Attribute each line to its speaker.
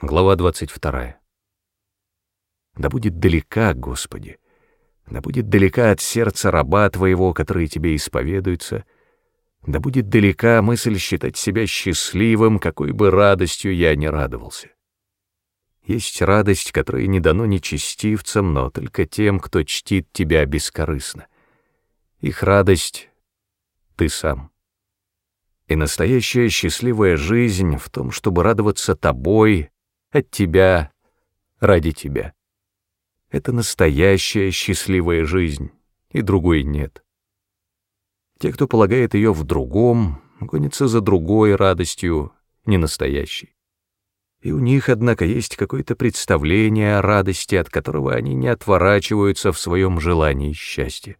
Speaker 1: Глава 22. Да будет далека, Господи, да будет далека от сердца раба Твоего, который Тебе исповедуется, да будет далека мысль считать себя счастливым, какой бы радостью я ни радовался. Есть радость, которая не дано нечестивцам, но только тем, кто чтит Тебя бескорыстно. Их радость — Ты сам. И настоящая счастливая жизнь в том, чтобы радоваться Тобой, от тебя, ради тебя. Это настоящая счастливая жизнь, и другой нет. Те, кто полагает ее в другом, гонятся за другой радостью, не настоящей. И у них, однако, есть какое-то представление о радости, от которого они не отворачиваются в своем желании счастья.